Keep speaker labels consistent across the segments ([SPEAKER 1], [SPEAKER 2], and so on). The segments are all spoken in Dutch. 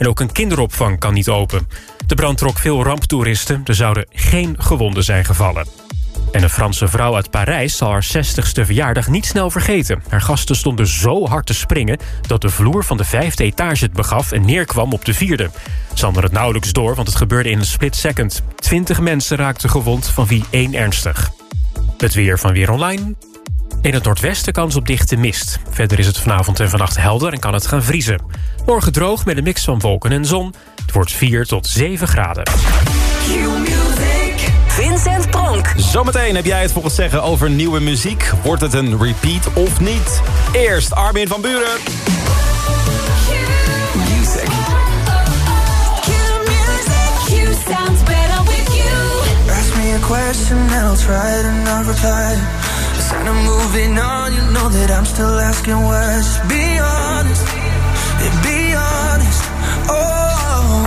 [SPEAKER 1] En ook een kinderopvang kan niet open. De brand trok veel ramptoeristen. Er zouden geen gewonden zijn gevallen. En een Franse vrouw uit Parijs zal haar 60ste verjaardag niet snel vergeten. Haar gasten stonden zo hard te springen... dat de vloer van de vijfde etage het begaf en neerkwam op de vierde. Ze hadden het nauwelijks door, want het gebeurde in een split second. Twintig mensen raakten gewond, van wie één ernstig. Het weer van Weer Online. In het noordwesten kans op dichte mist. Verder is het vanavond en vannacht helder en kan het gaan vriezen. Morgen droog met een mix van wolken en zon. Het wordt 4 tot 7 graden.
[SPEAKER 2] Vincent Pronk.
[SPEAKER 3] Zometeen heb jij het voor het zeggen over nieuwe muziek. Wordt het een repeat of niet? Eerst Armin van Buren.
[SPEAKER 4] Music. sounds better with you.
[SPEAKER 5] Ask me a question and I'll try to not reply. Instead of moving on, you know that I'm still asking why. Be honest, yeah, be honest. Oh,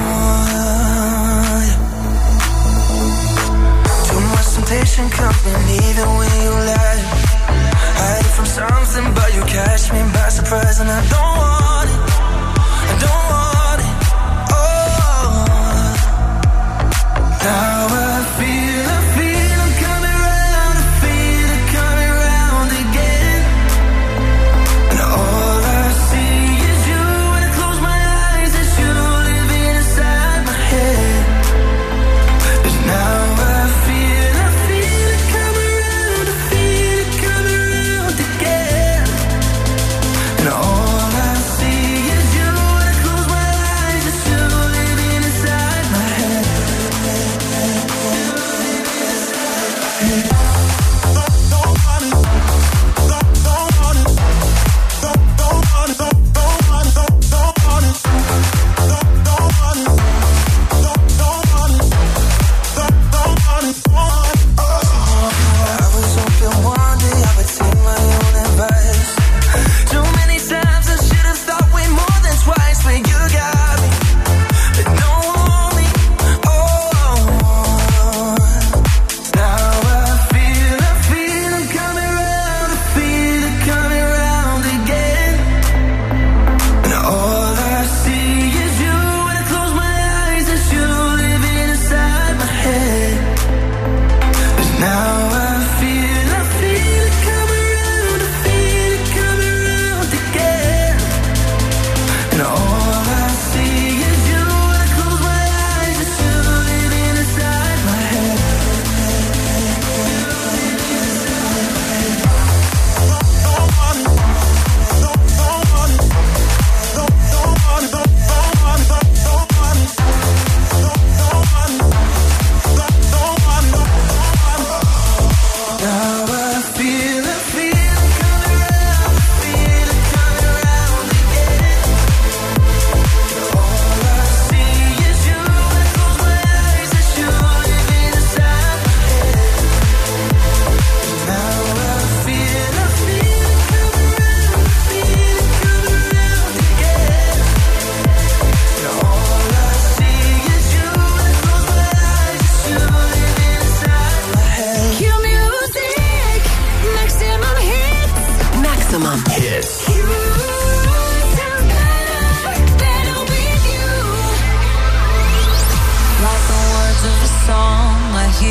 [SPEAKER 5] yeah. Too much temptation coming even when you lie. Hide from something, but you catch me by surprise, and I don't want it. I don't want it. Oh, now I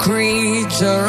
[SPEAKER 4] creature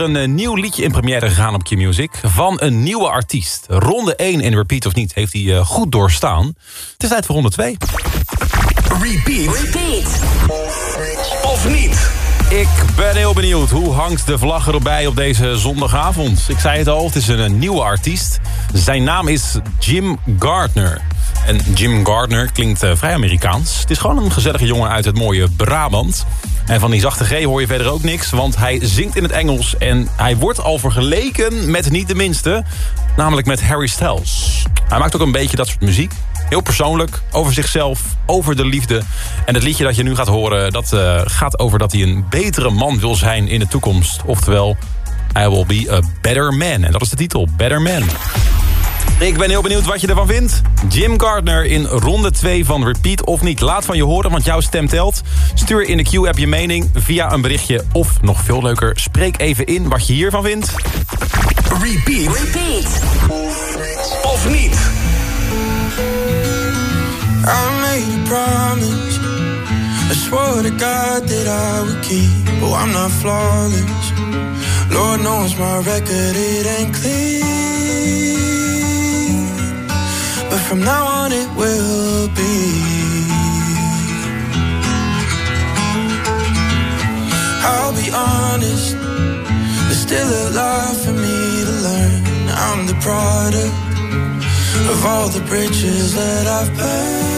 [SPEAKER 3] er een eh, nieuw liedje in première gegaan op Q-Music... van een nieuwe artiest. Ronde 1 in Repeat of Niet heeft hij eh, goed doorstaan. Het is tijd voor ronde 2.
[SPEAKER 6] Repeat. Repeat.
[SPEAKER 3] Of niet? Ik ben heel benieuwd. Hoe hangt de vlag erbij op deze zondagavond? Ik zei het al, het is een nieuwe artiest. Zijn naam is Jim Gardner. En Jim Gardner klinkt eh, vrij Amerikaans. Het is gewoon een gezellige jongen uit het mooie Brabant. En van die zachte G hoor je verder ook niks, want hij zingt in het Engels... en hij wordt al vergeleken met niet de minste, namelijk met Harry Styles. Hij maakt ook een beetje dat soort muziek. Heel persoonlijk, over zichzelf, over de liefde. En het liedje dat je nu gaat horen, dat eh, gaat over dat hij een betere man wil zijn in de toekomst. Oftewel, I will be a better man. En dat is de titel, Better Man. Ik ben heel benieuwd wat je ervan vindt. Jim Gardner in ronde 2 van Repeat of niet. Laat van je horen, want jouw stem telt. Stuur in de Q-app je mening via een berichtje. Of nog veel leuker, spreek even in wat je hiervan vindt.
[SPEAKER 6] Repeat. Repeat.
[SPEAKER 3] Of niet.
[SPEAKER 5] I made a promise. I swore to God that I would keep. Oh, I'm not flawless. Lord knows my record, it ain't clean. From now on, it will be. I'll be honest. There's still a lot for me to learn. I'm the product of all the bridges that I've burned.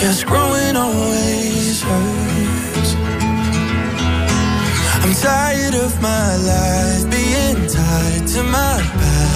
[SPEAKER 5] Guess growing always hurts. I'm tired of my life being tied to my past,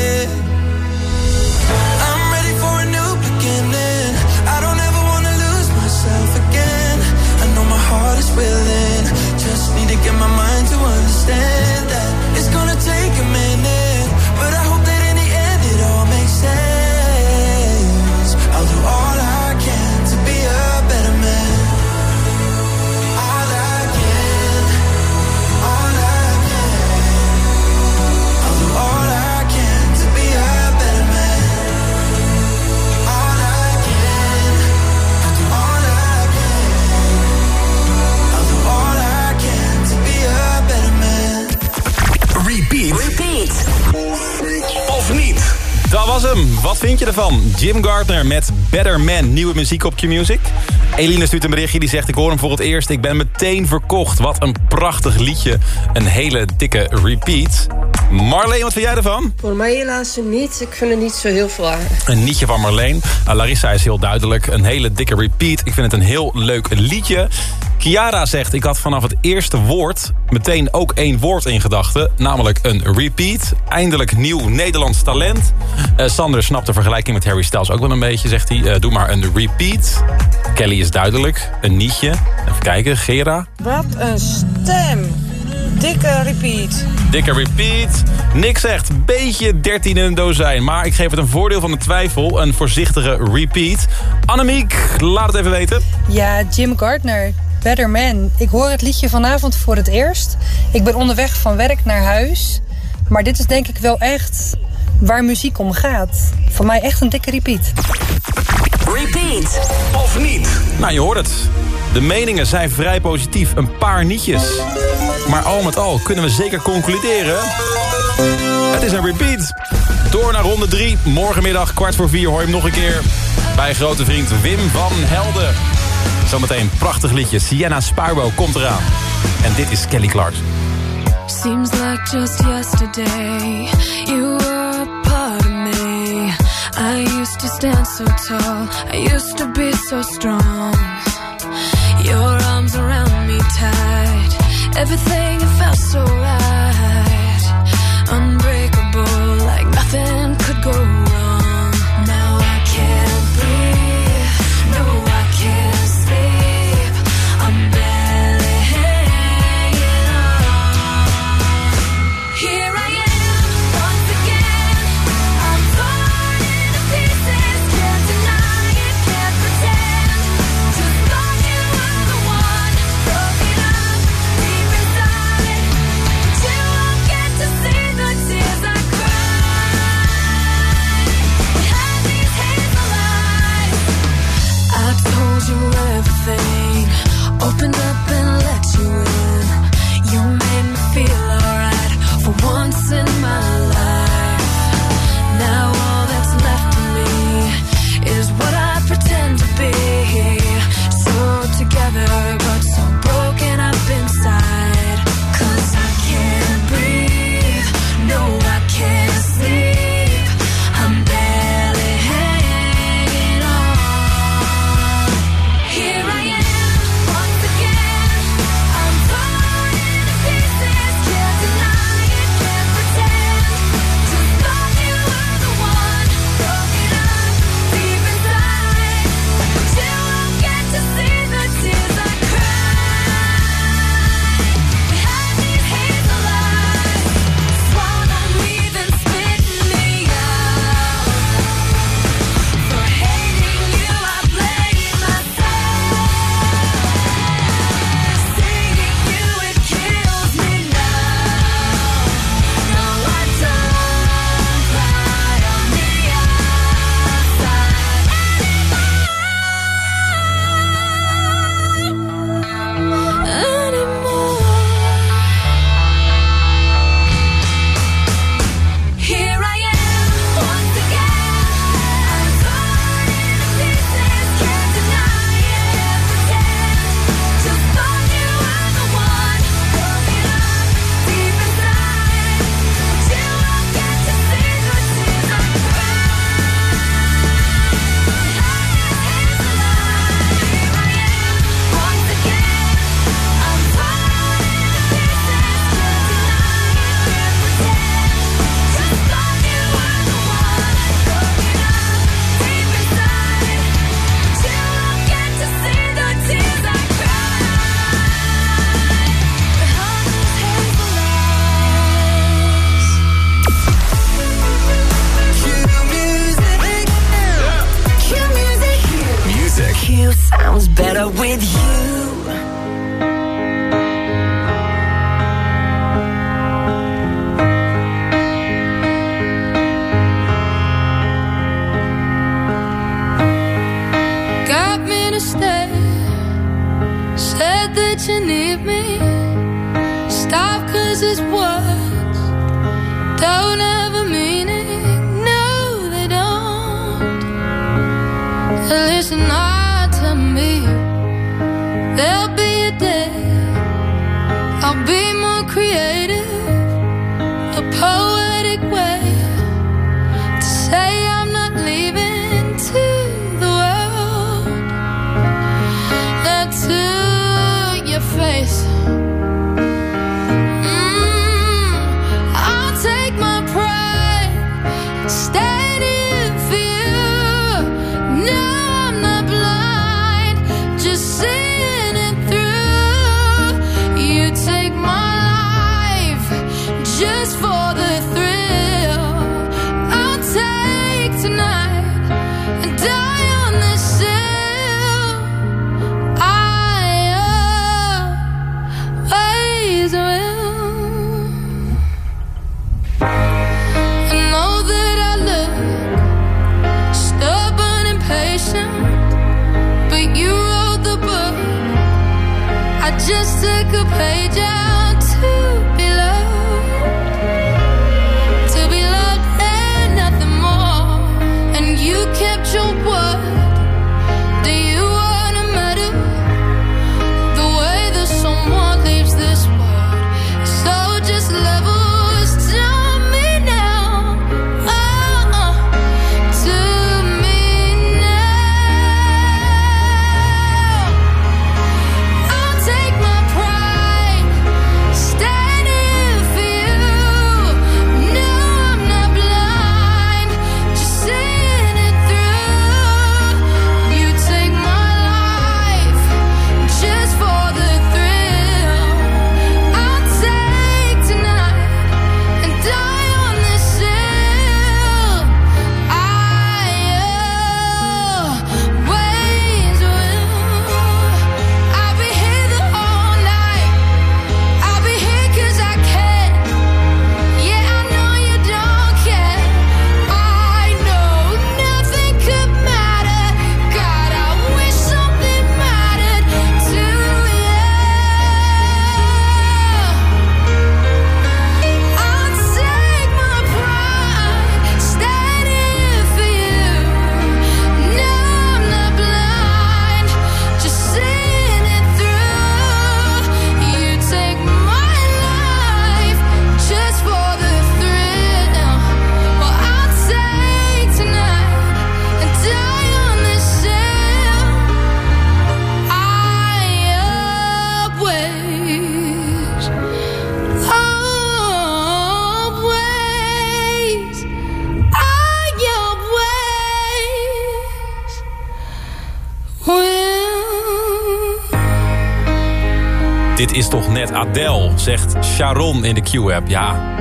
[SPEAKER 5] can get my mind to understand.
[SPEAKER 3] Wat vind je ervan? Jim Gardner met Better Man, nieuwe muziek op Q-Music. Eline stuurt een berichtje die zegt... ik hoor hem voor het eerst, ik ben meteen verkocht. Wat een prachtig liedje. Een hele dikke repeat. Marleen, wat vind jij ervan?
[SPEAKER 7] Voor mij helaas niet. Ik vind het niet zo heel veel aan.
[SPEAKER 3] Een nietje van Marleen. Uh, Larissa is heel duidelijk. Een hele dikke repeat. Ik vind het een heel leuk liedje. Chiara zegt, ik had vanaf het eerste woord meteen ook één woord in gedachten. Namelijk een repeat. Eindelijk nieuw Nederlands talent. Eh, Sander snapt de vergelijking met Harry Styles ook wel een beetje, zegt hij. Eh, doe maar een repeat. Kelly is duidelijk. Een nietje. Even kijken, Gera.
[SPEAKER 8] Wat een stem. Dikke repeat.
[SPEAKER 3] Dikke repeat. Nick zegt, beetje 13 in een dozijn. Maar ik geef het een voordeel van de twijfel. Een voorzichtige repeat. Annemiek, laat het even weten.
[SPEAKER 9] Ja, Jim Gardner. Better Man. Ik hoor het liedje vanavond voor het eerst. Ik ben onderweg van werk naar huis. Maar dit is denk ik wel echt waar muziek om gaat. Voor mij echt een dikke repeat.
[SPEAKER 2] Repeat.
[SPEAKER 3] Of niet? Nou, je hoort het. De meningen zijn vrij positief. Een paar nietjes. Maar al met al kunnen we zeker concluderen... Het is een repeat. Door naar ronde 3. Morgenmiddag kwart voor vier hoor je hem nog een keer... bij grote vriend Wim van Helden. Zometeen een prachtig liedje. Sienna Sparrow komt eraan. En dit is Kelly Clarkson.
[SPEAKER 4] Seems like just yesterday you were a part of me. I used to stand so tall, I used to be so strong. Your arms around me tight, everything felt so right.
[SPEAKER 3] Dit is toch net Adele, zegt Sharon in de Q-app. Ja,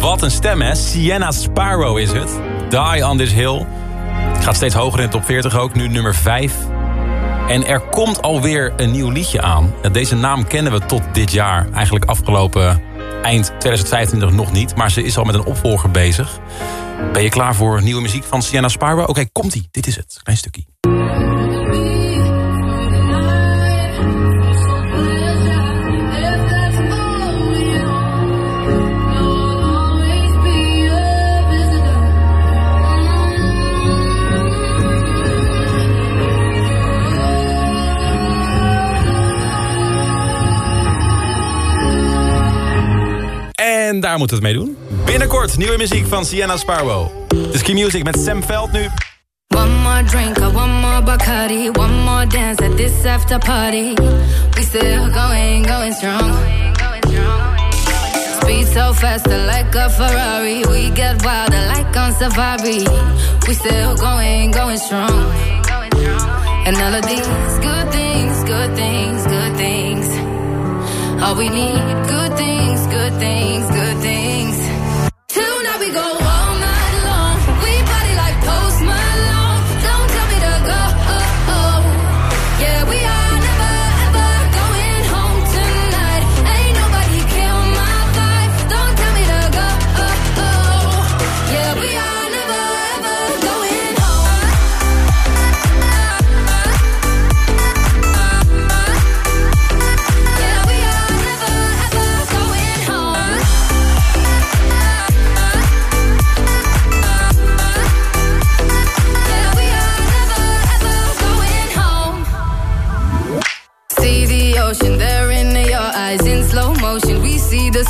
[SPEAKER 3] wat een stem hè. Sienna Sparrow is het. Die on this hill. Het gaat steeds hoger in de top 40 ook, nu nummer 5. En er komt alweer een nieuw liedje aan. Deze naam kennen we tot dit jaar. Eigenlijk afgelopen eind 2025 nog niet. Maar ze is al met een opvolger bezig. Ben je klaar voor nieuwe muziek van Sienna Sparrow? Oké, komt-ie. Dit is het. Klein stukje. En daar moeten we het mee doen. Binnenkort nieuwe muziek van Sienna Sparrow. Het is Music met Sam Veld nu.
[SPEAKER 10] One more drink, one more Bacardi, one more dance at this after party. We still going, going strong. Speed so fast, like a Ferrari. We get wilder, like on safari. We still going, going strong. And all of these good things, good things, good things. All we need, good things, good things,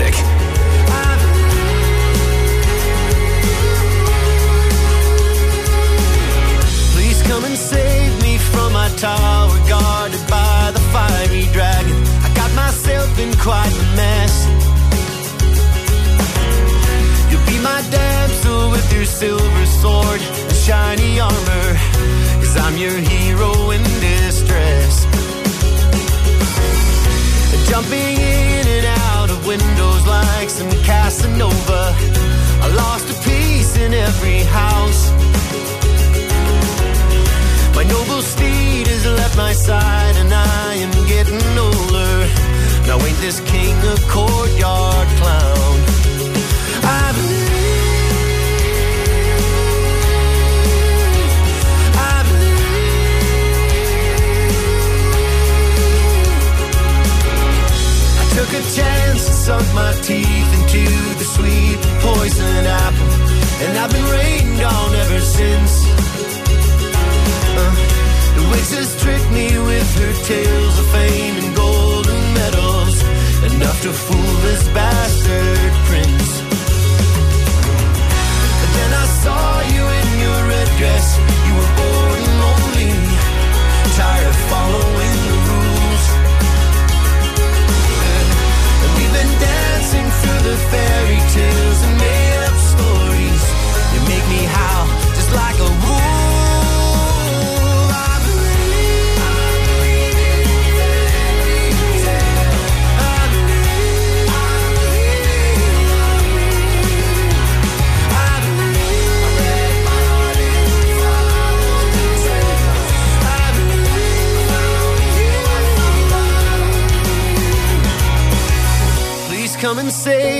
[SPEAKER 2] music.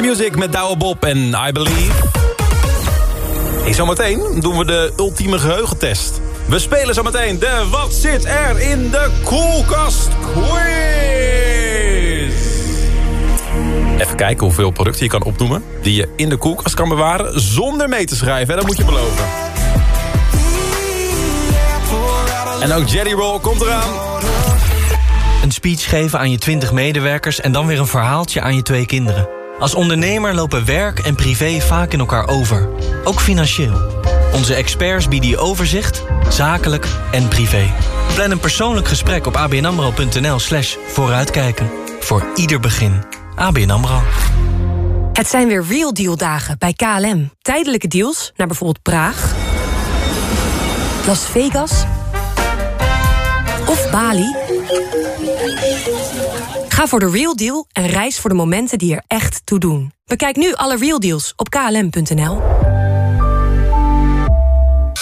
[SPEAKER 3] Music met Douwe Bob en I Believe. Hey, zometeen doen we de ultieme geheugentest. We spelen zometeen de Wat zit er in de koelkast quiz. Even kijken hoeveel producten je kan opnoemen... die je in de koelkast kan bewaren zonder mee te schrijven. Dat moet je beloven. En ook Jelly Roll komt eraan.
[SPEAKER 11] Een speech geven aan je 20 medewerkers en dan weer een verhaaltje aan je twee kinderen. Als ondernemer lopen werk en privé vaak in elkaar over. Ook financieel. Onze experts bieden je overzicht, zakelijk en privé. Plan een persoonlijk gesprek op abnamro.nl slash vooruitkijken. Voor ieder begin. ABN AMRO.
[SPEAKER 4] Het zijn weer Real Deal dagen bij KLM. Tijdelijke deals naar bijvoorbeeld Praag, Las Vegas of Bali. Ga voor de Real Deal en reis voor de momenten die er echt toe doen. Bekijk nu alle Real Deals op klm.nl.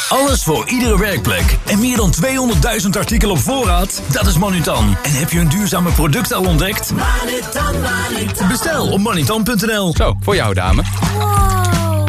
[SPEAKER 12] Alles voor iedere werkplek. En meer dan 200.000 artikelen op voorraad? Dat is Manutan. En heb je een duurzame product al ontdekt? Bestel op manutan.nl.
[SPEAKER 13] Zo, voor jou dame.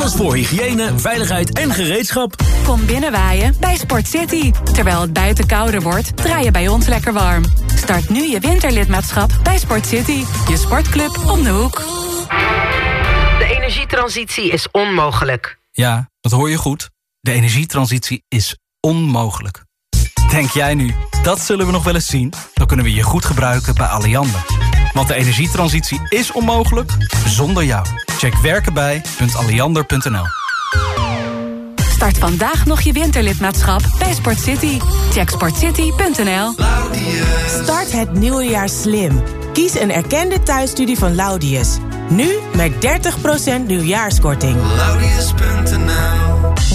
[SPEAKER 12] Alles voor hygiëne, veiligheid en gereedschap.
[SPEAKER 14] Kom binnenwaaien bij Sport City. Terwijl het buiten kouder wordt, draai je bij ons lekker warm. Start nu je winterlidmaatschap bij Sport City. Je sportclub om de hoek.
[SPEAKER 15] De energietransitie is onmogelijk.
[SPEAKER 16] Ja, dat hoor je goed. De energietransitie is onmogelijk. Denk jij nu, dat zullen we nog wel eens zien? Dan kunnen we je goed gebruiken bij Alliander. Want de energietransitie is onmogelijk zonder jou. Check werkenbij.alliander.nl
[SPEAKER 14] Start vandaag nog je winterlidmaatschap bij Sport City. Check sportcity.nl.
[SPEAKER 17] Start het nieuwe jaar slim. Kies een erkende thuisstudie van Laudius. Nu met 30% nieuwjaarskorting.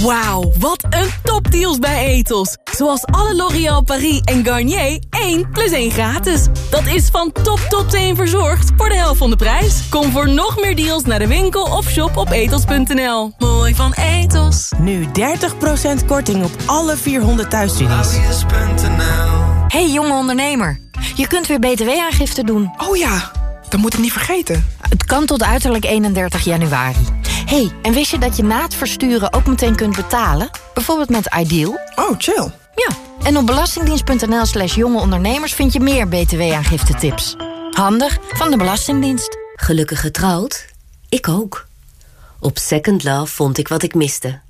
[SPEAKER 18] Wauw, wat een topdeals bij Etos. Zoals alle L'Oréal Paris en Garnier 1 plus 1 gratis. Dat is van top tot teen verzorgd voor de helft van de prijs. Kom voor nog meer deals naar de winkel of shop op etos.nl. Mooi van Etos.
[SPEAKER 17] Nu 30% korting op alle 400 thuisstudies.
[SPEAKER 19] Hey jonge ondernemer, je kunt weer btw-aangifte doen.
[SPEAKER 20] Oh ja, dat moet ik niet vergeten.
[SPEAKER 19] Het kan tot uiterlijk 31 januari. Hey, en wist je dat je na het versturen ook meteen kunt betalen? Bijvoorbeeld met Ideal?
[SPEAKER 20] Oh, chill.
[SPEAKER 19] Ja, en op belastingdienst.nl slash jonge ondernemers vind je meer btw-aangifte tips. Handig van de Belastingdienst.
[SPEAKER 21] Gelukkig getrouwd? Ik ook. Op Second Love vond ik wat ik miste.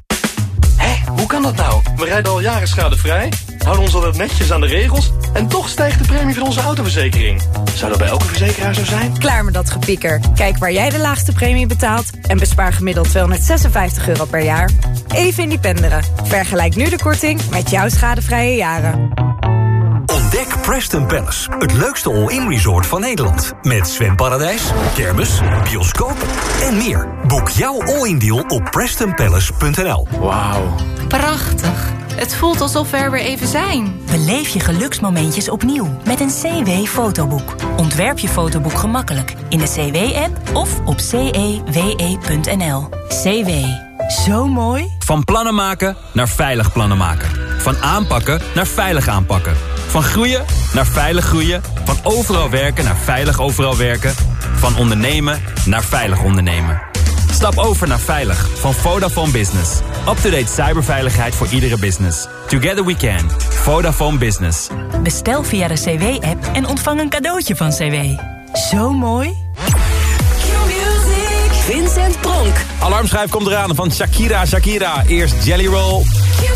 [SPEAKER 22] Hoe kan dat nou? We rijden al jaren schadevrij, houden ons altijd netjes aan de regels... en toch stijgt de premie van onze autoverzekering. Zou dat bij elke verzekeraar zo zijn?
[SPEAKER 23] Klaar met dat gepieker. Kijk waar jij de laagste premie betaalt... en bespaar gemiddeld 256 euro per jaar. Even independeren. Vergelijk nu de korting met jouw schadevrije jaren.
[SPEAKER 24] Ontdek Preston Palace, het leukste all-in resort van Nederland. Met zwemparadijs, kermis, bioscoop en meer. Boek jouw all-in deal op prestonpalace.nl.
[SPEAKER 25] Wauw. Prachtig. Het voelt alsof we er weer even zijn.
[SPEAKER 26] Beleef je geluksmomentjes opnieuw met een CW-fotoboek. Ontwerp je fotoboek gemakkelijk in de CW-app of op cewe.nl. CW. Zo mooi.
[SPEAKER 27] Van plannen maken naar veilig plannen maken. Van aanpakken naar veilig aanpakken. Van groeien naar veilig groeien. Van overal werken naar veilig overal werken. Van ondernemen naar veilig ondernemen. Stap over naar Veilig van Vodafone Business. Up-to-date cyberveiligheid voor iedere business. Together we can. Vodafone Business.
[SPEAKER 26] Bestel via de CW-app en ontvang een cadeautje van CW. Zo mooi.
[SPEAKER 14] Vincent Pronk.
[SPEAKER 3] Alarmschijf komt eraan van Shakira, Shakira. Eerst Jelly Roll.
[SPEAKER 28] You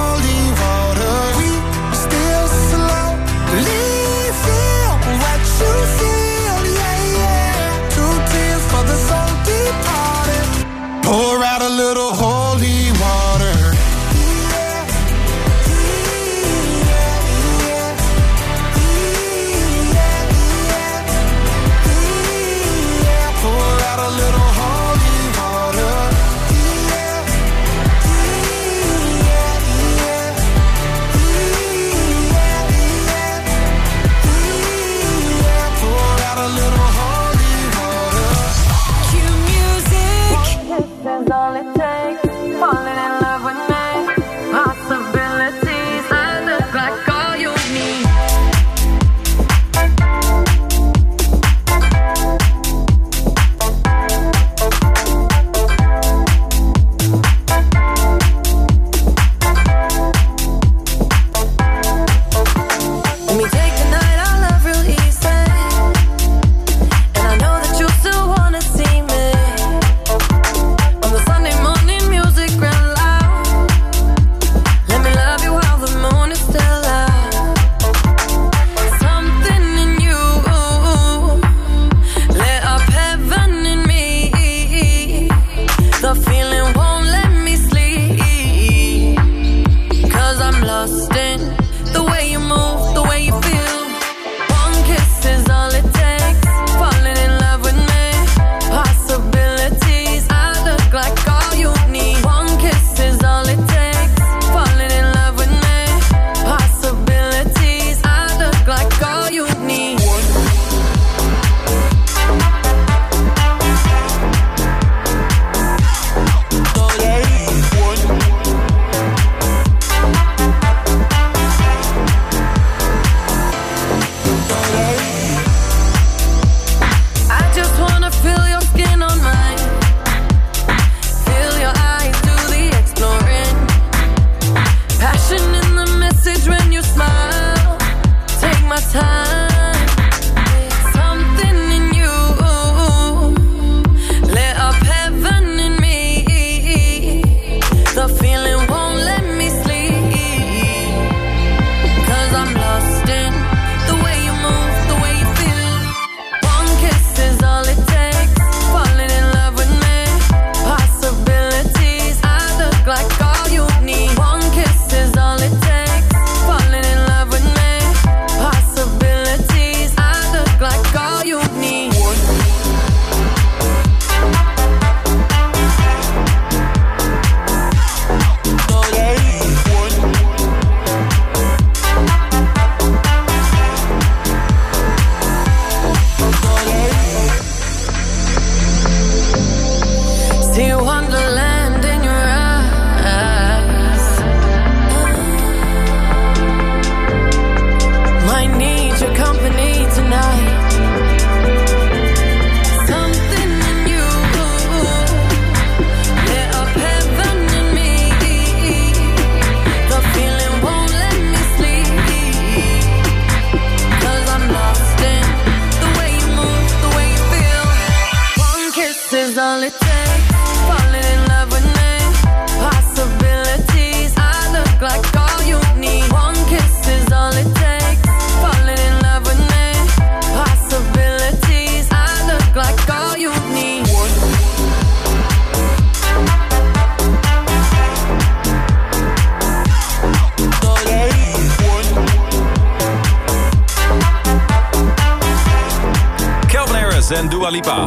[SPEAKER 3] En Dua Lipa.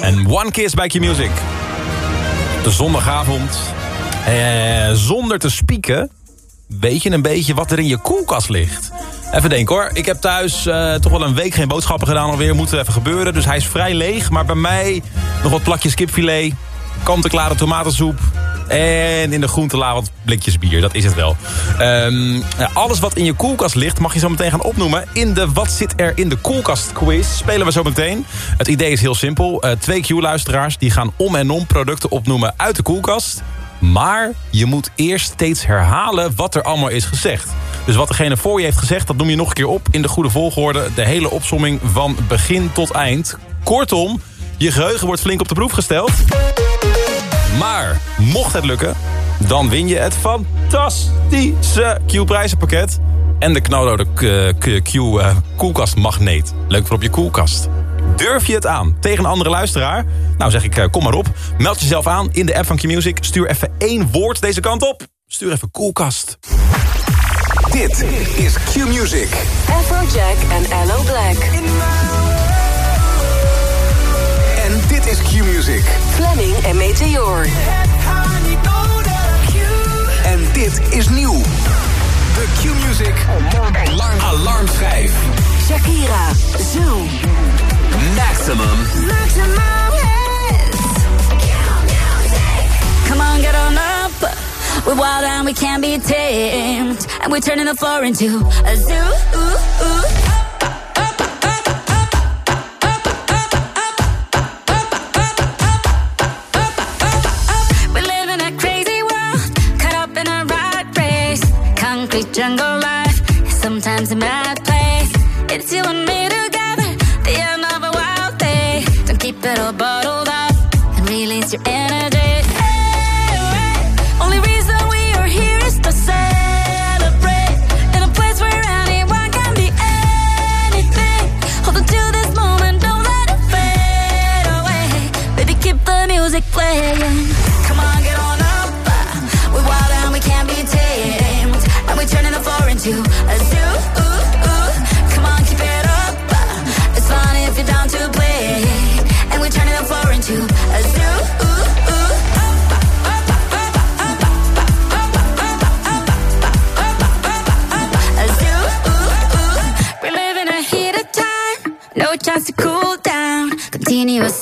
[SPEAKER 3] En One Kiss back your music. De zondagavond. Eh, zonder te spieken weet je een beetje wat er in je koelkast ligt. Even denken hoor. Ik heb thuis eh, toch wel een week geen boodschappen gedaan alweer. Moet er even gebeuren. Dus hij is vrij leeg. Maar bij mij nog wat plakjes kipfilet. Kant-en-klare tomatensoep. En in de groentela wat blikjes bier. Dat is het wel. Ehm, alles wat in je koelkast ligt mag je zo meteen gaan opnoemen. In de Wat zit er in de koelkast quiz spelen we zo meteen. Het idee is heel simpel. Eh, twee Q-luisteraars die gaan om en om producten opnoemen uit de koelkast. Maar je moet eerst steeds herhalen wat er allemaal is gezegd. Dus wat degene voor je heeft gezegd, dat noem je nog een keer op... in de goede volgorde, de hele opsomming van begin tot eind. Kortom, je geheugen wordt flink op de proef gesteld. Maar mocht het lukken, dan win je het fantastische Q-prijzenpakket... en de knalrode eh, Q-koelkastmagneet. Leuk voor op je koelkast. Durf je het aan tegen een andere luisteraar? Nou zeg ik, eh, kom maar op. Meld jezelf aan in de app van Q-Music. Stuur even één woord deze kant op. Stuur even koelkast.
[SPEAKER 29] Dit is Q-Music.
[SPEAKER 30] Afrojack en Allo Black.
[SPEAKER 29] Dit is Q-Music.
[SPEAKER 30] Fleming en Meteor.
[SPEAKER 29] En dit is nieuw. De Q-Music Alarm, Alarm 5.
[SPEAKER 30] Shakira, Zoom.
[SPEAKER 29] Maximum.
[SPEAKER 30] Maximum
[SPEAKER 31] Come on, get on up. We're wild and we can't be tamed. And we're turning the floor into a zoo. We're jungle life, sometimes a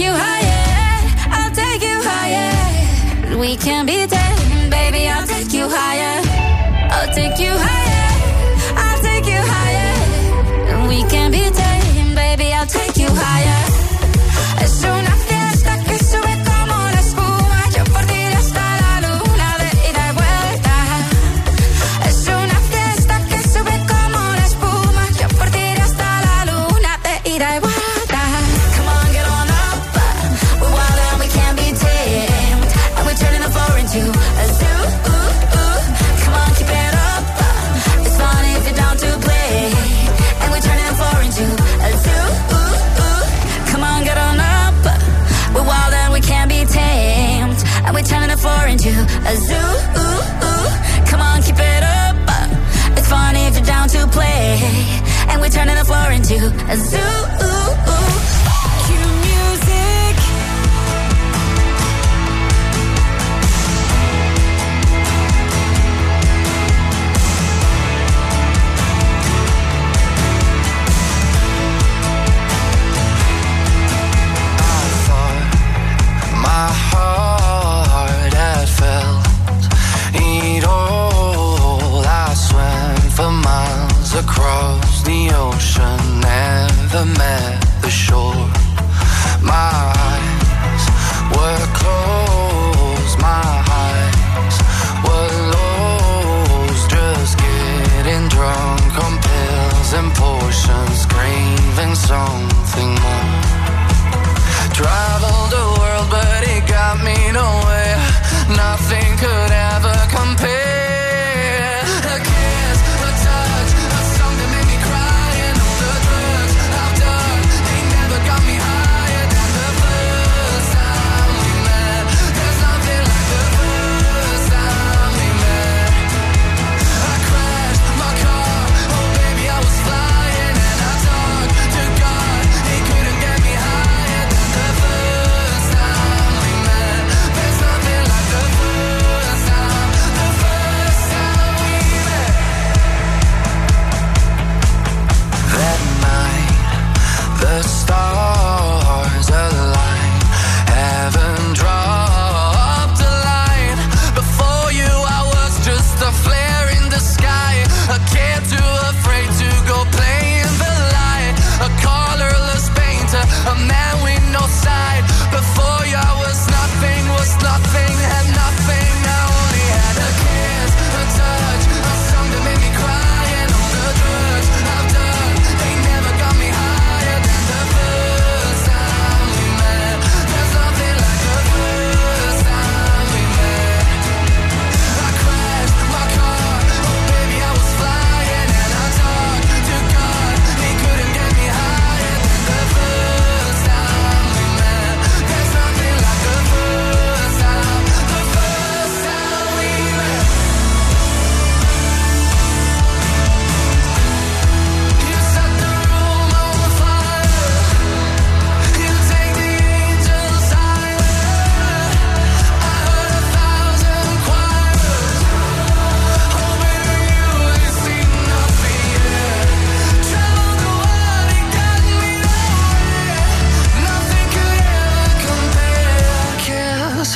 [SPEAKER 31] You higher. I'll take you higher. We can be to a zoo man.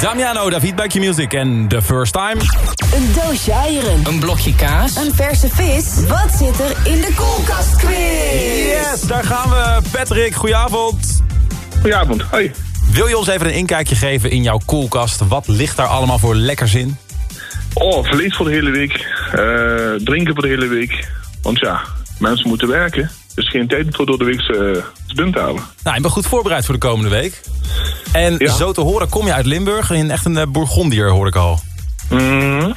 [SPEAKER 3] Damiano, David bij Q-Music en The First Time.
[SPEAKER 4] Een doosje eieren.
[SPEAKER 32] Een blokje kaas.
[SPEAKER 4] Een verse vis. Wat zit er in de koelkast quiz?
[SPEAKER 3] Yes, daar gaan we. Patrick, goedenavond.
[SPEAKER 33] Goedenavond, hoi.
[SPEAKER 3] Wil je ons even een inkijkje geven in jouw koelkast? Wat ligt daar allemaal voor lekkers in?
[SPEAKER 33] Oh, vlees voor de hele week. eh, drinken voor de hele week. Want ja, mensen moeten werken. Dus geen tijd voor door de week uh, te halen.
[SPEAKER 3] Nou, je bent goed voorbereid voor de komende week. En
[SPEAKER 33] Ja.
[SPEAKER 3] zo te horen kom je uit Limburg. In echt een eh, Bourgondier, hoor ik al.
[SPEAKER 33] Mhm.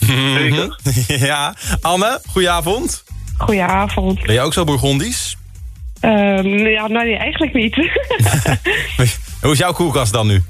[SPEAKER 33] Zeker.
[SPEAKER 3] ja. Anne, goedenavond.
[SPEAKER 34] Goedenavond.
[SPEAKER 3] Ben je ook zo Bourgondisch?
[SPEAKER 34] Ehm, ja, nou nee, eigenlijk niet.
[SPEAKER 3] Hoe is jouw koelkast dan nu?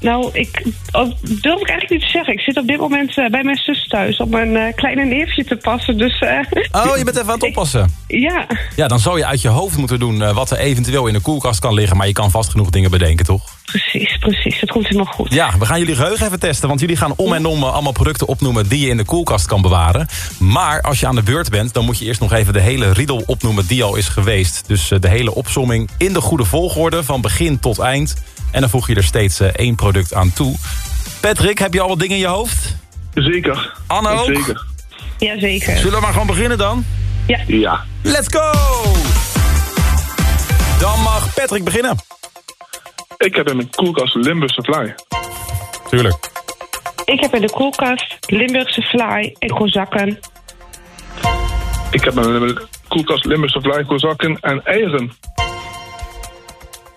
[SPEAKER 34] Nou, ik oh, durf ik eigenlijk niet te zeggen. Ik zit op dit moment eh, bij mijn zus thuis om een eh, kleine neefje te passen. Dus, eh,
[SPEAKER 3] Oh, je bent even aan het oppassen.
[SPEAKER 34] ja,
[SPEAKER 3] Ja, dan zou je uit je hoofd moeten doen wat er eventueel in de koelkast kan liggen. Maar je kan vast genoeg dingen bedenken, toch?
[SPEAKER 34] precies, precies. Dat komt helemaal goed.
[SPEAKER 3] Ja, we gaan jullie geheugen even testen. Want jullie gaan om en om allemaal producten opnoemen die je in de koelkast kan bewaren. Maar als je aan de beurt bent, dan moet je eerst nog even de hele riedel opnoemen die al is geweest. Dus de hele opsomming in de goede volgorde, van begin tot eind. En dan voeg je er steeds eh, één product aan toe. Patrick, heb je al wat dingen in je hoofd?
[SPEAKER 33] Zeker.
[SPEAKER 3] Anne ook?
[SPEAKER 33] Zeker.
[SPEAKER 34] Jazeker.
[SPEAKER 3] Zullen we maar gewoon beginnen dan?
[SPEAKER 34] Ja.
[SPEAKER 33] Ja.
[SPEAKER 3] Let's go! Dan mag Patrick beginnen.
[SPEAKER 33] Ik heb in mijn koelkast Limburgse Fly.
[SPEAKER 3] Tuurlijk.
[SPEAKER 34] Ik heb in de koelkast Limburgse fly en kozakken.
[SPEAKER 33] Ik heb in mijn koelkast Limburgse Fly, kozakken en eieren.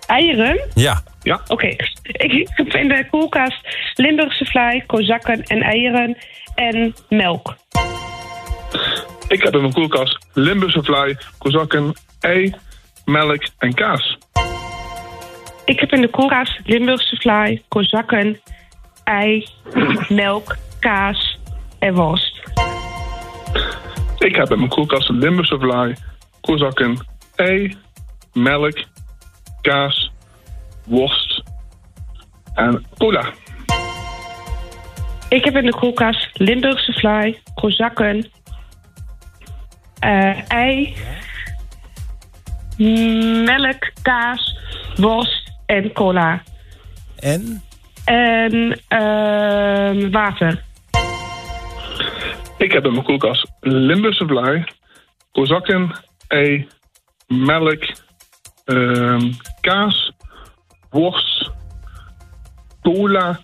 [SPEAKER 34] Eieren?
[SPEAKER 3] Ja.
[SPEAKER 33] Ja.
[SPEAKER 34] Oké. Ik heb in de koelkast Limburgse fly, kozakken en eieren en melk.
[SPEAKER 33] Ik heb in mijn koelkast Limburgse Fly, kozakken, ei, melk en kaas.
[SPEAKER 34] Ik heb in de koelkast Limburgse vlaai, kozakken, ei, melk, kaas en worst.
[SPEAKER 33] Ik heb in mijn koelkast Limburgse vlaai, kozakken, ei, melk, kaas, worst en cola.
[SPEAKER 34] Ik heb in de koelkast Limburgse vlaai, kozakken, eh, ei, melk, kaas, worst en cola.
[SPEAKER 35] En?
[SPEAKER 34] En ehm, water.
[SPEAKER 33] Ik heb in mijn koelkast Limburgse vlaai, kozakken, ei, melk, kaas, worst, cola,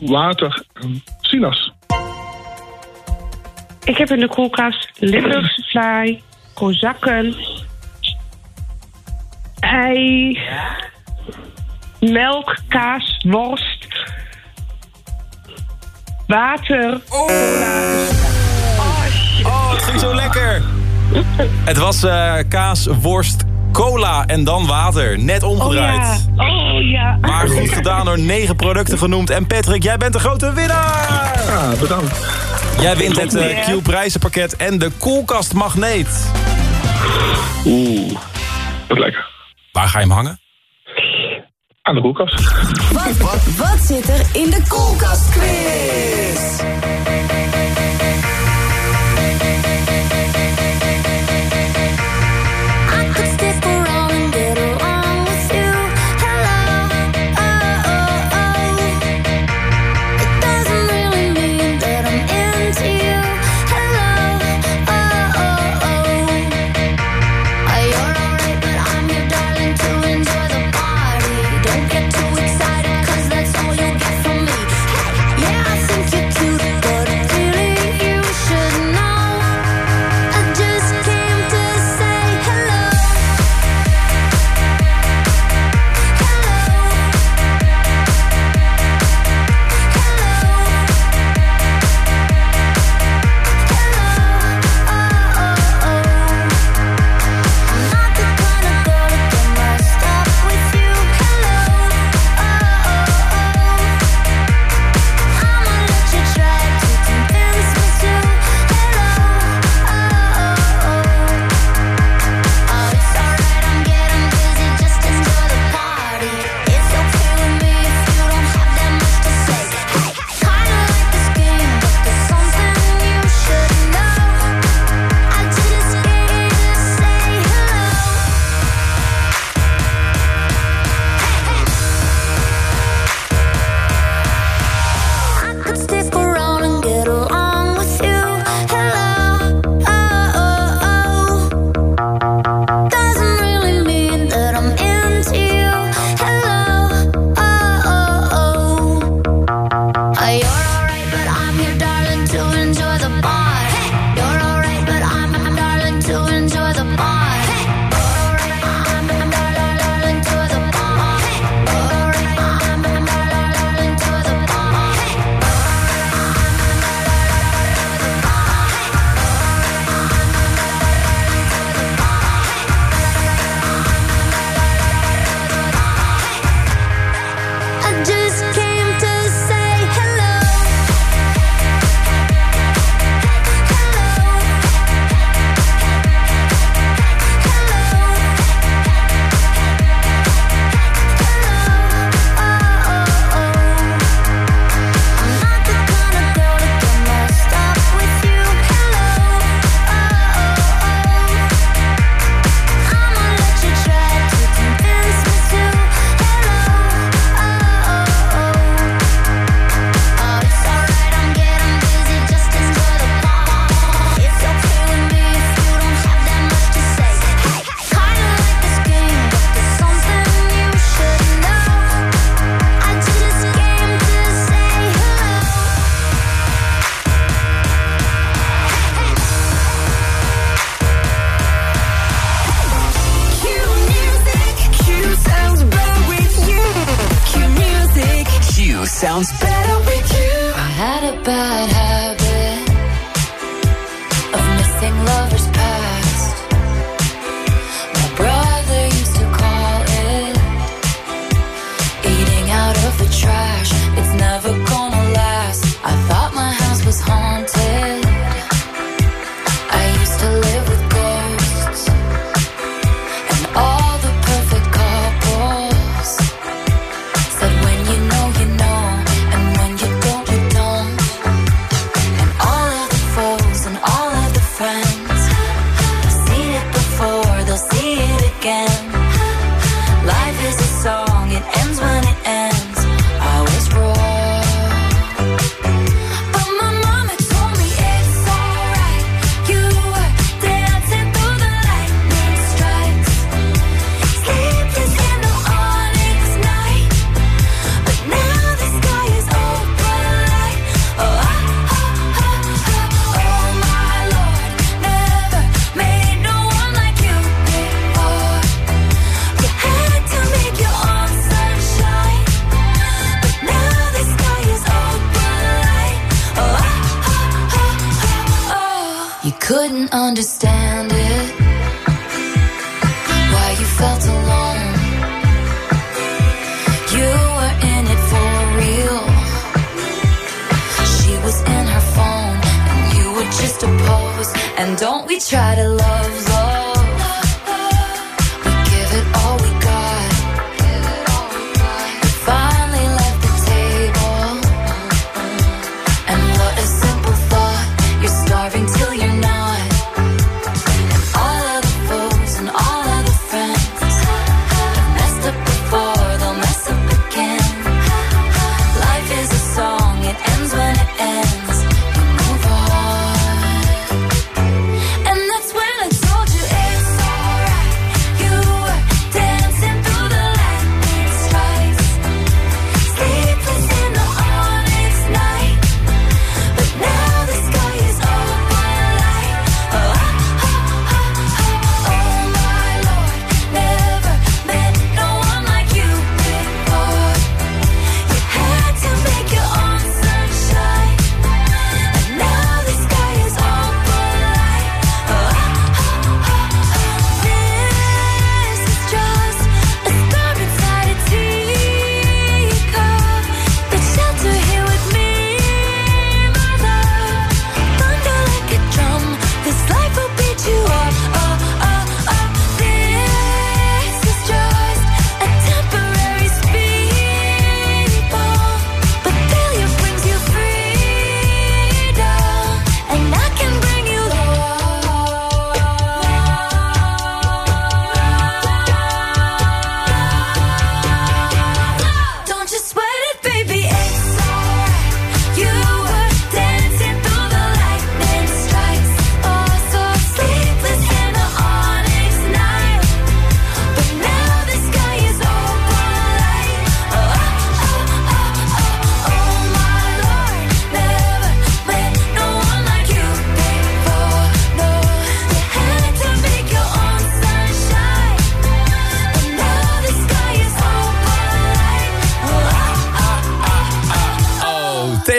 [SPEAKER 33] water en sinaas.
[SPEAKER 34] Ik heb in de koelkast Limburgse vlaai, kozakken, ei, melk, kaas, worst, water, cola.
[SPEAKER 3] Oh, het ging zo lekker. Het was eh, kaas, worst, cola en dan water. Net omgedraaid.
[SPEAKER 34] Oh ja, oh ja.
[SPEAKER 3] Maar goed gedaan door negen producten genoemd. En Patrick, jij bent de grote winnaar!
[SPEAKER 33] Ja, bedankt.
[SPEAKER 3] Jij wint het eh, Q-prijzenpakket en de koelkastmagneet.
[SPEAKER 33] Oeh, wat lekker.
[SPEAKER 3] Waar ga je hem hangen?
[SPEAKER 33] Aan de koelkast.
[SPEAKER 30] Wat, wat, wat zit er in de koelkastquiz? Sounds better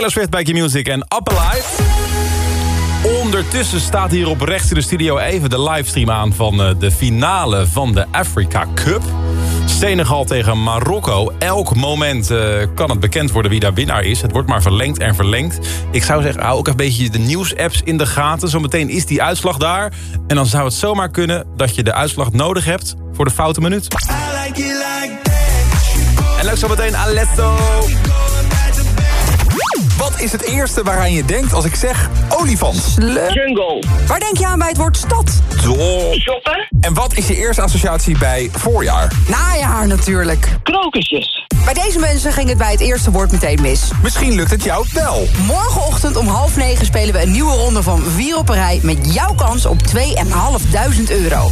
[SPEAKER 3] Taylor Swift bij Q-Music en Up Alive. Ondertussen staat hier op rechts in de studio even de livestream aan... van eh, de finale van de Africa Cup. Senegal tegen Marokko. Elk moment eh, kan het bekend worden wie daar winnaar is. Het wordt maar verlengd en verlengd. Ik zou zeggen, hou ook een beetje de nieuwsapps in de gaten. Zometeen is die uitslag daar. En dan zou het zomaar kunnen dat je de uitslag nodig hebt... voor de foute minuut. En leuk zometeen Alesso.
[SPEAKER 29] Wat is het eerste waaraan je denkt als ik zeg olifant?
[SPEAKER 19] Jungle. Waar denk je aan bij het woord stad?
[SPEAKER 29] Top.
[SPEAKER 19] Shoppen.
[SPEAKER 29] En wat is je eerste associatie bij voorjaar?
[SPEAKER 19] Najaar natuurlijk. Krokusjes. Bij deze mensen ging het bij het eerste woord meteen mis.
[SPEAKER 29] Misschien lukt het jou wel.
[SPEAKER 19] Morgenochtend om half negen spelen we een nieuwe ronde van Vier op een rij... met jouw kans op 2.500 euro.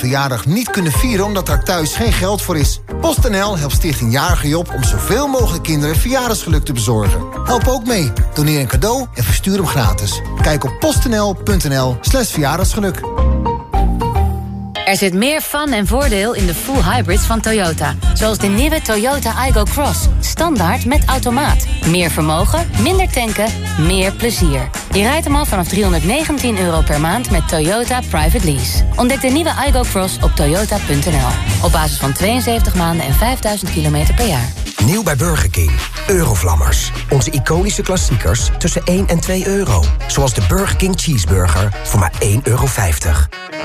[SPEAKER 36] verjaardag niet kunnen vieren omdat daar thuis geen geld voor is. PostNL helpt Stichting Jarige Job om zoveel mogelijk kinderen verjaardagsgeluk te bezorgen. Help ook mee. Doneer een cadeau en verstuur hem gratis. Kijk op postnl.nl slash verjaardagsgeluk.
[SPEAKER 4] Er zit meer fun en voordeel in de full hybrids van Toyota. Zoals de nieuwe Toyota Igo Cross. Standaard met automaat. Meer vermogen, minder tanken, meer plezier. Je rijdt hem al vanaf 319 euro per maand met Toyota Private Lease. Ontdek de nieuwe Igo Cross op toyota.nl. Op basis van 72 maanden en 5000 kilometer per jaar.
[SPEAKER 27] Nieuw bij Burger King. Eurovlammers. Onze iconische klassiekers tussen 1 en 2 euro. Zoals de Burger King Cheeseburger voor maar 1,50 euro.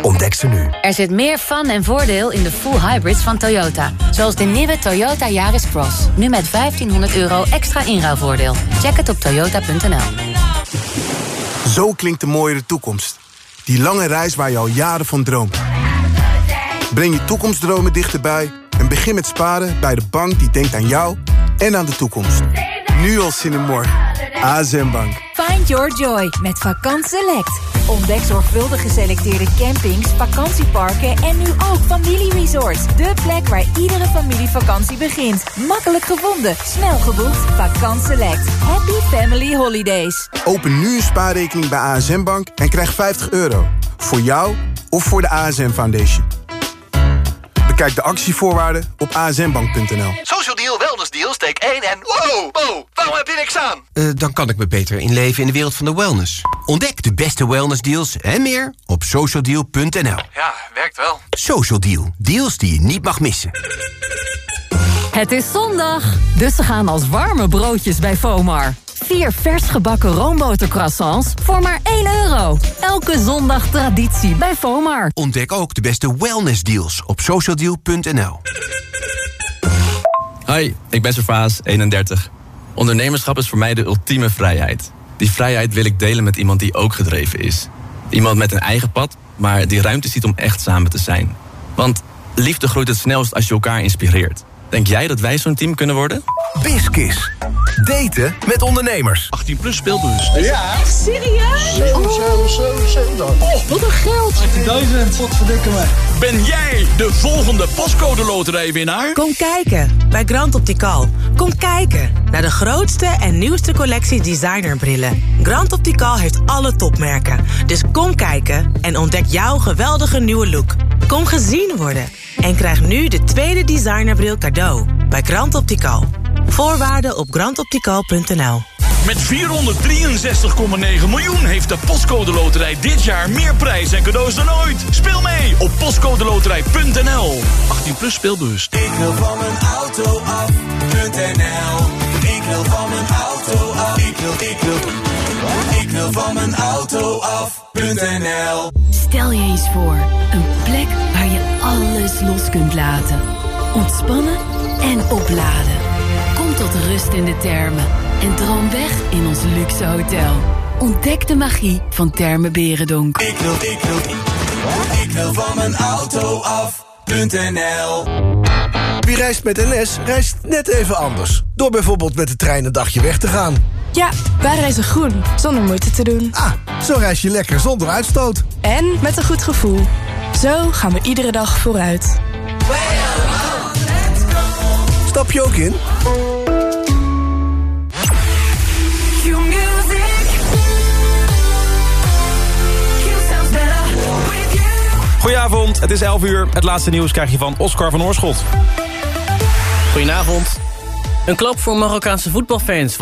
[SPEAKER 27] Ontdek ze nu.
[SPEAKER 4] Er zit meer fun en voordeel in de full hybrids van Toyota. Zoals de nieuwe Toyota Yaris Cross. Nu met 1500 euro extra inruilvoordeel. Check het op toyota.nl.
[SPEAKER 6] Zo klinkt de mooiere toekomst. Die lange reis waar je al jaren van droomt. Breng je toekomstdromen dichterbij en begin met sparen bij de bank die denkt aan jou en aan de toekomst. Nu al zin in morgen. ASM Bank.
[SPEAKER 19] Find your joy met Vakant Select. Ontdek zorgvuldig geselecteerde campings, vakantieparken en nu ook familieresorts. De plek waar iedere familievakantie begint. Makkelijk gevonden, snel geboekt. Vakant Select. Happy Family Holidays.
[SPEAKER 6] Open nu een spaarrekening bij ASM Bank en krijg 50 euro. Voor jou of voor de ASM Foundation. Bekijk de actievoorwaarden op asmbank.nl.
[SPEAKER 37] Social Deal, Wellness Deal, steek 1 en... Wow, wow, waarom heb je niks aan?
[SPEAKER 27] Eh, dan kan ik me beter inleven in de wereld van de wellness. Ontdek de beste wellnessdeals en meer op socialdeal.nl.
[SPEAKER 37] Ja, werkt wel.
[SPEAKER 27] Social Deal, deals die je niet mag missen.
[SPEAKER 38] Het is zondag, dus ze gaan als warme broodjes bij Fomar. Vier vers gebakken roombotercroissants voor maar 1 euro. Elke zondag traditie bij Fomar.
[SPEAKER 27] Ontdek ook de beste wellnessdeals op socialdeal.nl.
[SPEAKER 33] Hi, ik ben Servaas, 31. Ondernemerschap is voor mij de ultieme vrijheid. Die vrijheid wil ik delen met iemand die ook gedreven is. Iemand met een eigen pad, maar die ruimte ziet om echt samen te zijn. Want liefde groeit het snelst als je elkaar inspireert. Denk jij dat wij zo'n team kunnen worden?
[SPEAKER 39] Biskis. Daten met ondernemers.
[SPEAKER 33] 18 plus speelbus.
[SPEAKER 39] Ja.
[SPEAKER 40] Echt serieus? Oh, wat een geld.
[SPEAKER 33] 18.000. Wat verdikken me. Ben jij de volgende postcode loterijwinnaar?
[SPEAKER 17] Kom kijken bij Grand Optical. Kom kijken naar de grootste en nieuwste collectie designerbrillen. Grand Optical heeft alle topmerken. Dus kom kijken en ontdek jouw geweldige nieuwe look. Kom gezien worden en krijg nu de tweede designerbril cadeau bij Grand Optical. Voorwaarden op grandoptical.nl.
[SPEAKER 33] Met 463,9 miljoen heeft de Postcode Loterij dit jaar meer prijs en cadeaus dan ooit. Speel mee op postcodeloterij.nl. 18 plus speelbewust.
[SPEAKER 41] Ik wil van mijn auto af.nl. Ik wil van mijn auto af. Ik wil, ik wil. Ik wil van mijn auto af.nl.
[SPEAKER 4] Stel je eens voor, een plek waar je alles los kunt laten. Ontspannen en opladen. Kom tot rust in de termen en droom weg in ons luxe hotel. Ontdek de magie van Termen Berendonk.
[SPEAKER 41] Ik wil, ik wil. Ik wil van mijn auto
[SPEAKER 39] Wie reist met NS, reist net even anders. Door bijvoorbeeld met de trein een dagje weg te gaan.
[SPEAKER 18] Ja, wij reizen groen, zonder moeite te doen.
[SPEAKER 39] Ah, zo reis je lekker zonder uitstoot.
[SPEAKER 18] En met een goed gevoel. Zo gaan we iedere dag vooruit.
[SPEAKER 39] Stap je ook in?
[SPEAKER 3] Goedenavond, het is 11 uur. Het laatste nieuws krijg je van Oscar van Oorschot.
[SPEAKER 42] Goedenavond. Een klap voor Marokkaanse voetbalfans.